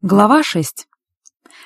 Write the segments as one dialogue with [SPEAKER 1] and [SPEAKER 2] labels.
[SPEAKER 1] Глава 6.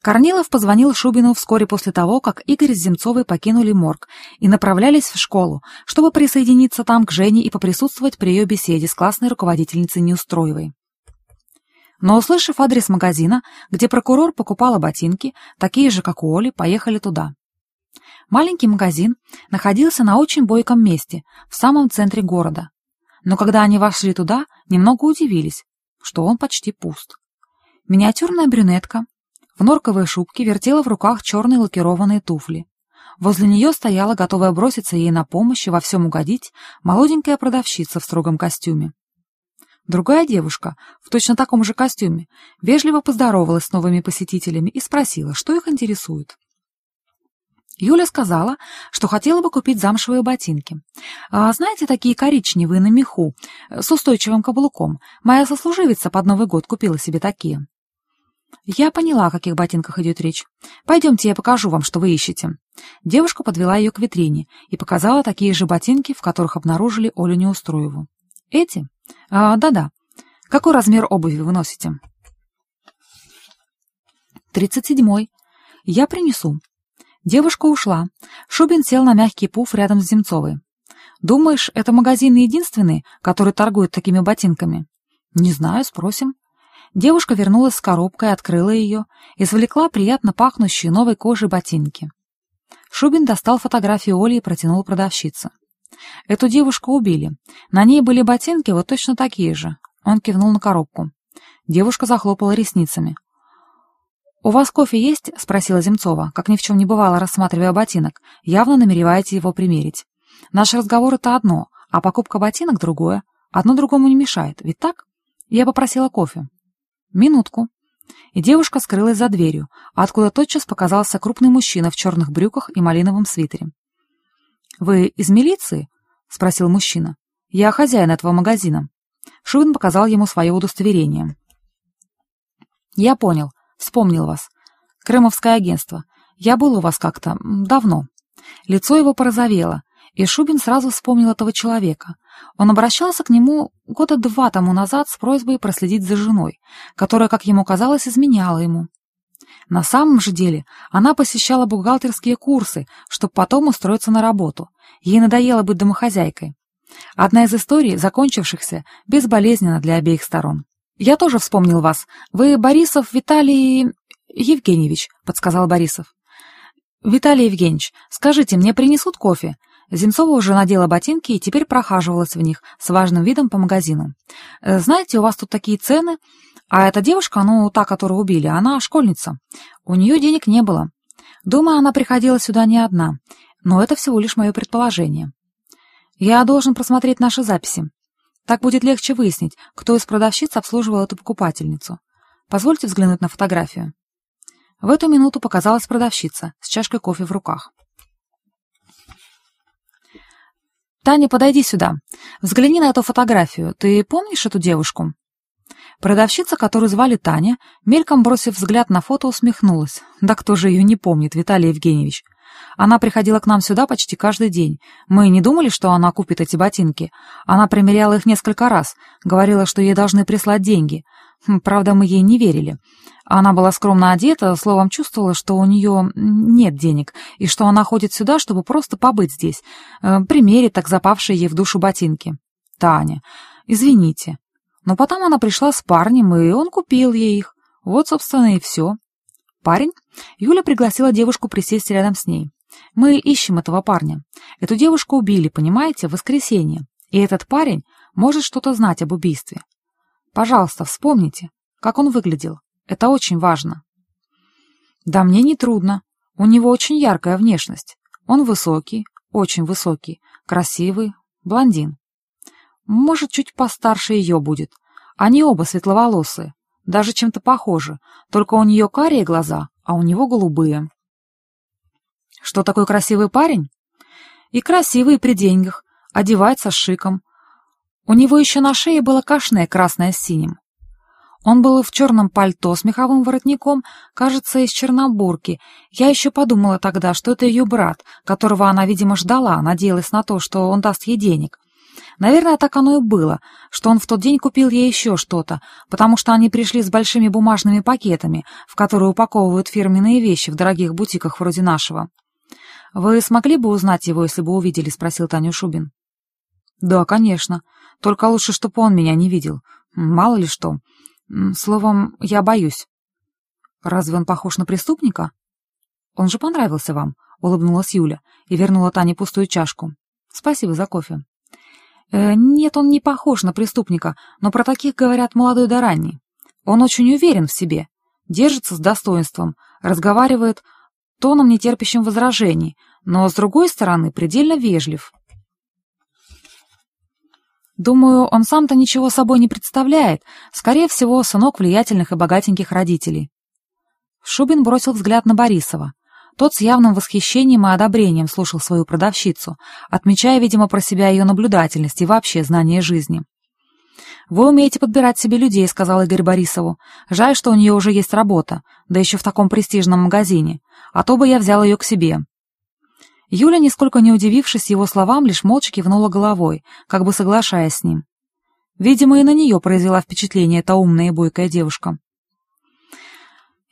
[SPEAKER 1] Корнилов позвонил Шубину вскоре после того, как Игорь с Земцовой покинули морг и направлялись в школу, чтобы присоединиться там к Жене и поприсутствовать при ее беседе с классной руководительницей Неустроевой. Но, услышав адрес магазина, где прокурор покупала ботинки, такие же, как у Оли, поехали туда. Маленький магазин находился на очень бойком месте, в самом центре города. Но когда они вошли туда, немного удивились, что он почти пуст. Миниатюрная брюнетка в норковой шубке вертела в руках черные лакированные туфли. Возле нее стояла, готовая броситься ей на помощь и во всем угодить, молоденькая продавщица в строгом костюме. Другая девушка, в точно таком же костюме, вежливо поздоровалась с новыми посетителями и спросила, что их интересует. Юля сказала, что хотела бы купить замшевые ботинки. А знаете, такие коричневые на меху, с устойчивым каблуком. Моя сослуживица под Новый год купила себе такие. Я поняла, о каких ботинках идет речь. Пойдемте, я покажу вам, что вы ищете. Девушка подвела ее к витрине и показала такие же ботинки, в которых обнаружили Олю Неустроеву. Эти? А, да-да. Какой размер обуви вы носите? Тридцать седьмой. Я принесу. Девушка ушла. Шубин сел на мягкий пуф рядом с Земцовой. «Думаешь, это магазин единственный, который торгует такими ботинками?» «Не знаю, спросим». Девушка вернулась с коробкой, открыла ее, извлекла приятно пахнущие новой кожей ботинки. Шубин достал фотографию Оли и протянул продавщице. «Эту девушку убили. На ней были ботинки вот точно такие же». Он кивнул на коробку. Девушка захлопала ресницами. «У вас кофе есть?» — спросила Земцова, как ни в чем не бывало, рассматривая ботинок. «Явно намереваете его примерить. Наш разговор — это одно, а покупка ботинок — другое. Одно другому не мешает, ведь так?» Я попросила кофе. «Минутку». И девушка скрылась за дверью, откуда тотчас показался крупный мужчина в черных брюках и малиновом свитере. «Вы из милиции?» — спросил мужчина. «Я хозяин этого магазина». Шубин показал ему свое удостоверение. «Я понял. Вспомнил вас. Крымовское агентство. Я был у вас как-то... давно». Лицо его порозовело, и Шубин сразу вспомнил этого человека. Он обращался к нему года два тому назад с просьбой проследить за женой, которая, как ему казалось, изменяла ему. На самом же деле она посещала бухгалтерские курсы, чтобы потом устроиться на работу. Ей надоело быть домохозяйкой. Одна из историй, закончившихся безболезненно для обеих сторон. «Я тоже вспомнил вас. Вы Борисов Виталий Евгеньевич», — подсказал Борисов. «Виталий Евгеньевич, скажите, мне принесут кофе? Земцова уже надела ботинки и теперь прохаживалась в них с важным видом по магазину. «Э, «Знаете, у вас тут такие цены, а эта девушка, ну, та, которую убили, она школьница. У нее денег не было. Думаю, она приходила сюда не одна, но это всего лишь мое предположение. Я должен просмотреть наши записи. Так будет легче выяснить, кто из продавщиц обслуживал эту покупательницу. Позвольте взглянуть на фотографию». В эту минуту показалась продавщица с чашкой кофе в руках. «Таня, подойди сюда. Взгляни на эту фотографию. Ты помнишь эту девушку?» Продавщица, которую звали Таня, мельком бросив взгляд на фото, усмехнулась. Да кто же ее не помнит, Виталий Евгеньевич? Она приходила к нам сюда почти каждый день. Мы не думали, что она купит эти ботинки. Она примеряла их несколько раз, говорила, что ей должны прислать деньги. Хм, правда, мы ей не верили. Она была скромно одета, словом, чувствовала, что у нее нет денег, и что она ходит сюда, чтобы просто побыть здесь, э, примерить так запавшие ей в душу ботинки. Таня, извините. Но потом она пришла с парнем, и он купил ей их. Вот, собственно, и все. Парень? Юля пригласила девушку присесть рядом с ней. Мы ищем этого парня. Эту девушку убили, понимаете, в воскресенье. И этот парень может что-то знать об убийстве. Пожалуйста, вспомните, как он выглядел. Это очень важно. Да мне не трудно. У него очень яркая внешность. Он высокий, очень высокий, красивый, блондин. Может, чуть постарше ее будет. Они оба светловолосые, даже чем-то похожи, только у нее карие глаза, а у него голубые. Что такой красивый парень? И красивый при деньгах, одевается с шиком. У него еще на шее было кашное красное с синим. Он был в черном пальто с меховым воротником, кажется, из Чернобурки. Я еще подумала тогда, что это ее брат, которого она, видимо, ждала, надеялась на то, что он даст ей денег. Наверное, так оно и было, что он в тот день купил ей еще что-то, потому что они пришли с большими бумажными пакетами, в которые упаковывают фирменные вещи в дорогих бутиках вроде нашего. «Вы смогли бы узнать его, если бы увидели?» — спросил Таню Шубин. «Да, конечно. Только лучше, чтобы он меня не видел. Мало ли что. Словом, я боюсь». «Разве он похож на преступника?» «Он же понравился вам», — улыбнулась Юля и вернула Тане пустую чашку. «Спасибо за кофе». Э, «Нет, он не похож на преступника, но про таких говорят молодой да ранний. Он очень уверен в себе, держится с достоинством, разговаривает тоном, нетерпящим возражений, но, с другой стороны, предельно вежлив. Думаю, он сам-то ничего собой не представляет, скорее всего, сынок влиятельных и богатеньких родителей. Шубин бросил взгляд на Борисова. Тот с явным восхищением и одобрением слушал свою продавщицу, отмечая, видимо, про себя ее наблюдательность и вообще знание жизни. «Вы умеете подбирать себе людей», — сказал Игорь Борисову. «Жаль, что у нее уже есть работа, да еще в таком престижном магазине. А то бы я взял ее к себе». Юля, нисколько не удивившись его словам, лишь молча кивнула головой, как бы соглашаясь с ним. Видимо, и на нее произвела впечатление эта умная и бойкая девушка.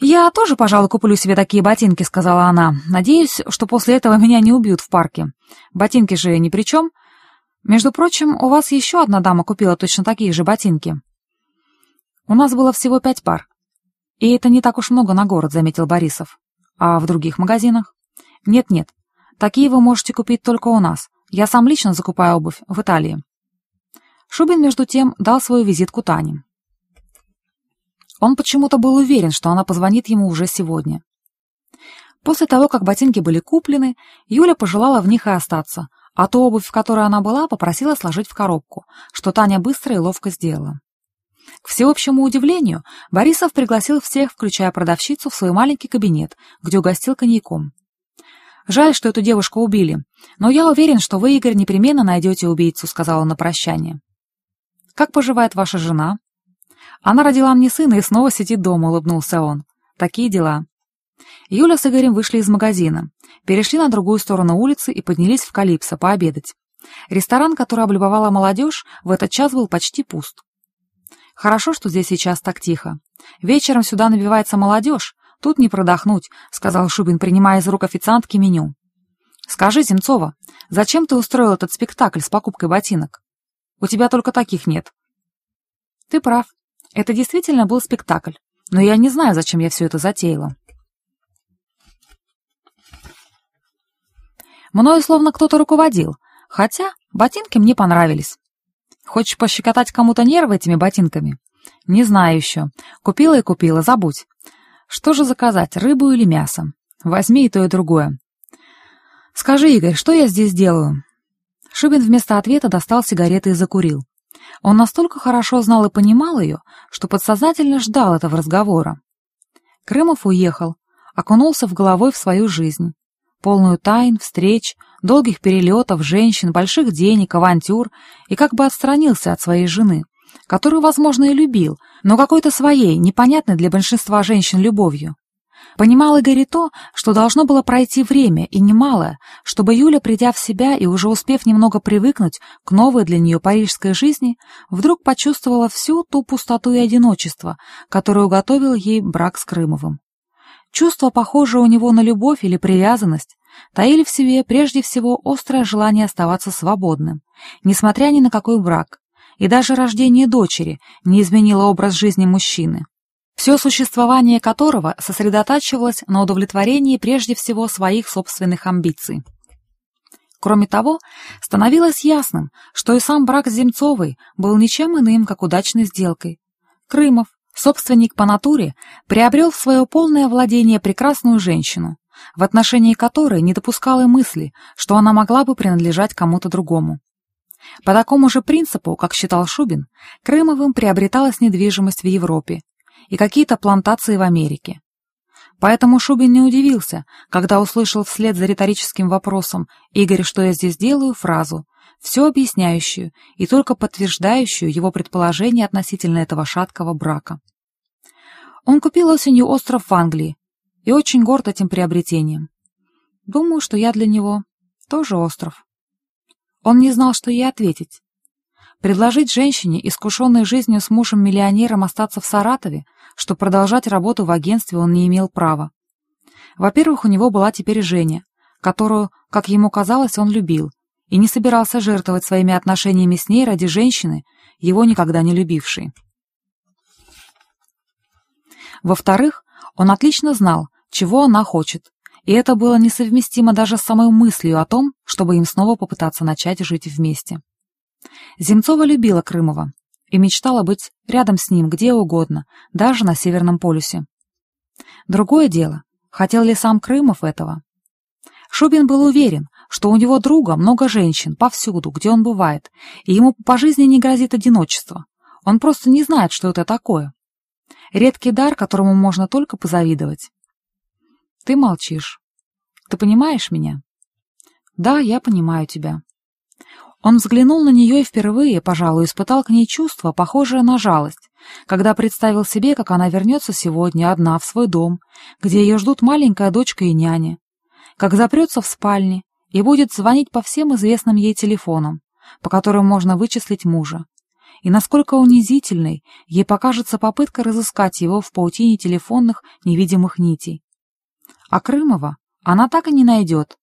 [SPEAKER 1] «Я тоже, пожалуй, куплю себе такие ботинки», — сказала она. «Надеюсь, что после этого меня не убьют в парке. Ботинки же ни при чем. Между прочим, у вас еще одна дама купила точно такие же ботинки». «У нас было всего пять пар. И это не так уж много на город», — заметил Борисов. «А в других магазинах?» «Нет-нет, такие вы можете купить только у нас. Я сам лично закупаю обувь в Италии». Шубин, между тем, дал свою визитку Тане. Он почему-то был уверен, что она позвонит ему уже сегодня. После того, как ботинки были куплены, Юля пожелала в них и остаться, а ту обувь, в которой она была, попросила сложить в коробку, что Таня быстро и ловко сделала. К всеобщему удивлению, Борисов пригласил всех, включая продавщицу, в свой маленький кабинет, где угостил коньяком. «Жаль, что эту девушку убили, но я уверен, что вы, Игорь, непременно найдете убийцу», — сказал он на прощание. «Как поживает ваша жена?» Она родила мне сына и снова сидит дома, улыбнулся он. Такие дела. Юля с Игорем вышли из магазина, перешли на другую сторону улицы и поднялись в Калипсо пообедать. Ресторан, который облюбовала молодежь, в этот час был почти пуст. Хорошо, что здесь сейчас так тихо. Вечером сюда набивается молодежь, тут не продохнуть, сказал Шубин, принимая из рук официантки меню. Скажи, Земцова, зачем ты устроил этот спектакль с покупкой ботинок? У тебя только таких нет. Ты прав, это действительно был спектакль, но я не знаю, зачем я все это затеяла. Мною словно кто-то руководил, хотя ботинки мне понравились. Хочешь пощекотать кому-то нервы этими ботинками? Не знаю еще. Купила и купила, забудь. Что же заказать, рыбу или мясо? Возьми и то, и другое. Скажи, Игорь, что я здесь делаю? Шубин вместо ответа достал сигареты и закурил. Он настолько хорошо знал и понимал ее, что подсознательно ждал этого разговора. Крымов уехал, окунулся в головой в свою жизнь, полную тайн, встреч, долгих перелетов, женщин, больших денег, авантюр, и как бы отстранился от своей жены, которую, возможно, и любил, но какой-то своей, непонятной для большинства женщин любовью. Понимал Игорь и то, что должно было пройти время, и немалое, чтобы Юля, придя в себя и уже успев немного привыкнуть к новой для нее парижской жизни, вдруг почувствовала всю ту пустоту и одиночество, которую готовил ей брак с Крымовым. Чувство, похожее у него на любовь или привязанность, таили в себе прежде всего острое желание оставаться свободным, несмотря ни на какой брак, и даже рождение дочери не изменило образ жизни мужчины все существование которого сосредотачивалось на удовлетворении прежде всего своих собственных амбиций. Кроме того, становилось ясным, что и сам брак с Земцовой был ничем иным, как удачной сделкой. Крымов, собственник по натуре, приобрел в свое полное владение прекрасную женщину, в отношении которой не допускал и мысли, что она могла бы принадлежать кому-то другому. По такому же принципу, как считал Шубин, Крымовым приобреталась недвижимость в Европе, и какие-то плантации в Америке. Поэтому Шубин не удивился, когда услышал вслед за риторическим вопросом «Игорь, что я здесь делаю?» фразу, все объясняющую и только подтверждающую его предположение относительно этого шаткого брака. Он купил осенью остров в Англии и очень горд этим приобретением. Думаю, что я для него тоже остров. Он не знал, что ей ответить. Предложить женщине, искушенной жизнью с мужем-миллионером, остаться в Саратове, чтобы продолжать работу в агентстве он не имел права. Во-первых, у него была теперь Женя, которую, как ему казалось, он любил, и не собирался жертвовать своими отношениями с ней ради женщины, его никогда не любившей. Во-вторых, он отлично знал, чего она хочет, и это было несовместимо даже с самой мыслью о том, чтобы им снова попытаться начать жить вместе. Земцова любила Крымова и мечтала быть рядом с ним где угодно, даже на Северном полюсе. Другое дело, хотел ли сам Крымов этого? Шубин был уверен, что у него друга много женщин повсюду, где он бывает, и ему по жизни не грозит одиночество. Он просто не знает, что это такое. Редкий дар, которому можно только позавидовать. Ты молчишь. Ты понимаешь меня? Да, я понимаю тебя. Он взглянул на нее и впервые, пожалуй, испытал к ней чувство, похожее на жалость, когда представил себе, как она вернется сегодня одна в свой дом, где ее ждут маленькая дочка и няня, как запрется в спальне и будет звонить по всем известным ей телефонам, по которым можно вычислить мужа, и насколько унизительной ей покажется попытка разыскать его в паутине телефонных невидимых нитей. А Крымова она так и не найдет,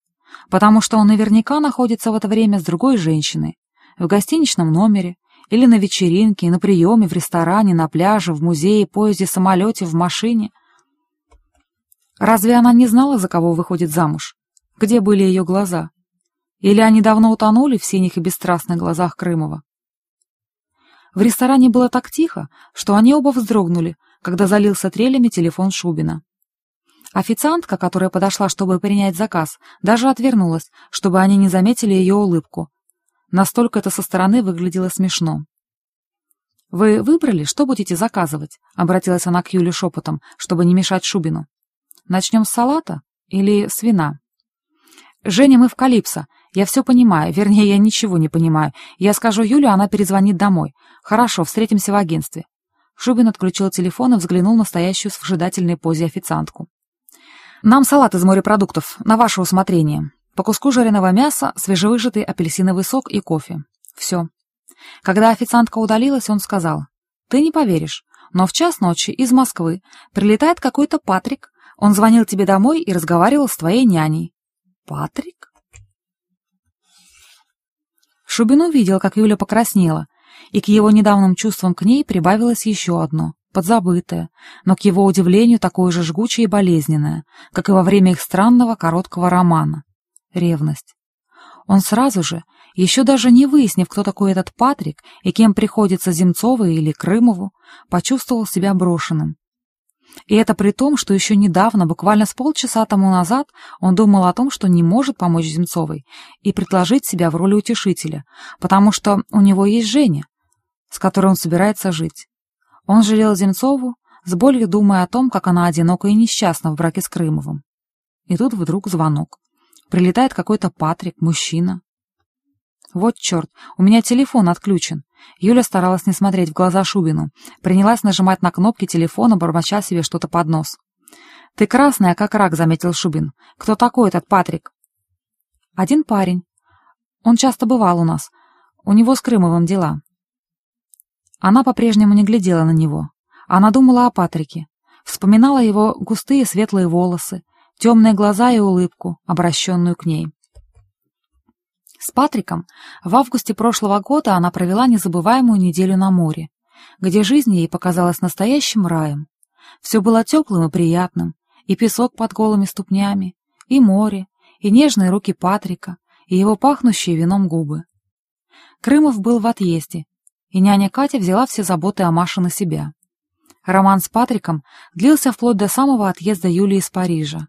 [SPEAKER 1] потому что он наверняка находится в это время с другой женщиной, в гостиничном номере, или на вечеринке, на приеме, в ресторане, на пляже, в музее, поезде, самолете, в машине. Разве она не знала, за кого выходит замуж? Где были ее глаза? Или они давно утонули в синих и бесстрастных глазах Крымова? В ресторане было так тихо, что они оба вздрогнули, когда залился трелями телефон Шубина. Официантка, которая подошла, чтобы принять заказ, даже отвернулась, чтобы они не заметили ее улыбку. Настолько это со стороны выглядело смешно. «Вы выбрали, что будете заказывать?» — обратилась она к Юле шепотом, чтобы не мешать Шубину. «Начнем с салата или с вина?» «Женя, мы в Калипсо. Я все понимаю. Вернее, я ничего не понимаю. Я скажу Юле, она перезвонит домой. Хорошо, встретимся в агентстве». Шубин отключил телефон и взглянул на стоящую в вжидательной позе официантку. Нам салат из морепродуктов, на ваше усмотрение. По куску жареного мяса, свежевыжатый апельсиновый сок и кофе. Все. Когда официантка удалилась, он сказал, «Ты не поверишь, но в час ночи из Москвы прилетает какой-то Патрик. Он звонил тебе домой и разговаривал с твоей няней». «Патрик?» Шубин увидел, как Юля покраснела, и к его недавним чувствам к ней прибавилось еще одно подзабытое, но, к его удивлению, такое же жгучее и болезненное, как и во время их странного короткого романа — ревность. Он сразу же, еще даже не выяснив, кто такой этот Патрик и кем приходится Земцовой или Крымову, почувствовал себя брошенным. И это при том, что еще недавно, буквально с полчаса тому назад, он думал о том, что не может помочь Земцовой и предложить себя в роли утешителя, потому что у него есть Женя, с которой он собирается жить. Он жалел Земцову, с болью думая о том, как она одинока и несчастна в браке с Крымовым. И тут вдруг звонок. Прилетает какой-то Патрик, мужчина. Вот черт, у меня телефон отключен. Юля старалась не смотреть в глаза Шубину. Принялась нажимать на кнопки телефона, бормоча себе что-то под нос. «Ты красная, как рак», — заметил Шубин. «Кто такой этот Патрик?» «Один парень. Он часто бывал у нас. У него с Крымовым дела. Она по-прежнему не глядела на него. Она думала о Патрике. Вспоминала его густые светлые волосы, темные глаза и улыбку, обращенную к ней. С Патриком в августе прошлого года она провела незабываемую неделю на море, где жизнь ей показалась настоящим раем. Все было теплым и приятным, и песок под голыми ступнями, и море, и нежные руки Патрика, и его пахнущие вином губы. Крымов был в отъезде, и няня Катя взяла все заботы о Маше на себя. Роман с Патриком длился вплоть до самого отъезда Юлии из Парижа.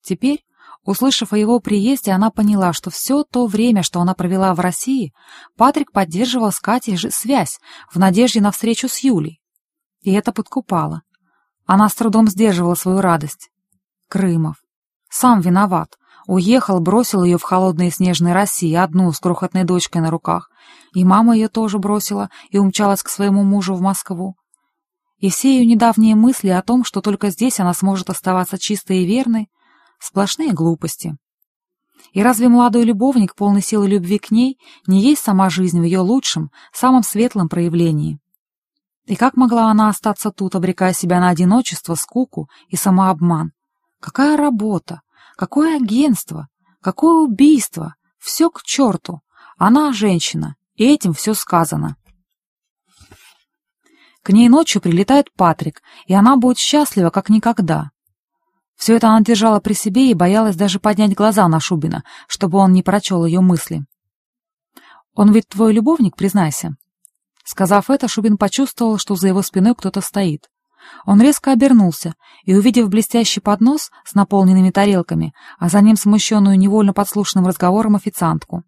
[SPEAKER 1] Теперь, услышав о его приезде, она поняла, что все то время, что она провела в России, Патрик поддерживал с Катей связь в надежде на встречу с Юлей. И это подкупало. Она с трудом сдерживала свою радость. Крымов. Сам виноват. Уехал, бросил ее в холодной снежной России, одну с крохотной дочкой на руках. И мама ее тоже бросила и умчалась к своему мужу в Москву. И все ее недавние мысли о том, что только здесь она сможет оставаться чистой и верной, сплошные глупости. И разве молодой любовник, полный силы любви к ней, не есть сама жизнь в ее лучшем, самом светлом проявлении? И как могла она остаться тут, обрекая себя на одиночество, скуку и самообман? Какая работа? Какое агентство? Какое убийство? Все к черту! Она женщина, и этим все сказано. К ней ночью прилетает Патрик, и она будет счастлива, как никогда. Все это она держала при себе и боялась даже поднять глаза на Шубина, чтобы он не прочел ее мысли. «Он ведь твой любовник, признайся?» Сказав это, Шубин почувствовал, что за его спиной кто-то стоит. Он резко обернулся и, увидев блестящий поднос с наполненными тарелками, а за ним смущенную невольно подслушанным разговором официантку.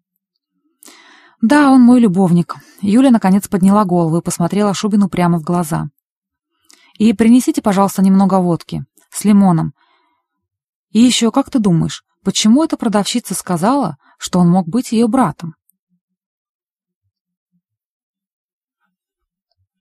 [SPEAKER 1] «Да, он мой любовник». Юля, наконец, подняла голову и посмотрела Шубину прямо в глаза. «И принесите, пожалуйста, немного водки. С лимоном. И еще, как ты думаешь, почему эта продавщица сказала, что он мог быть ее братом?»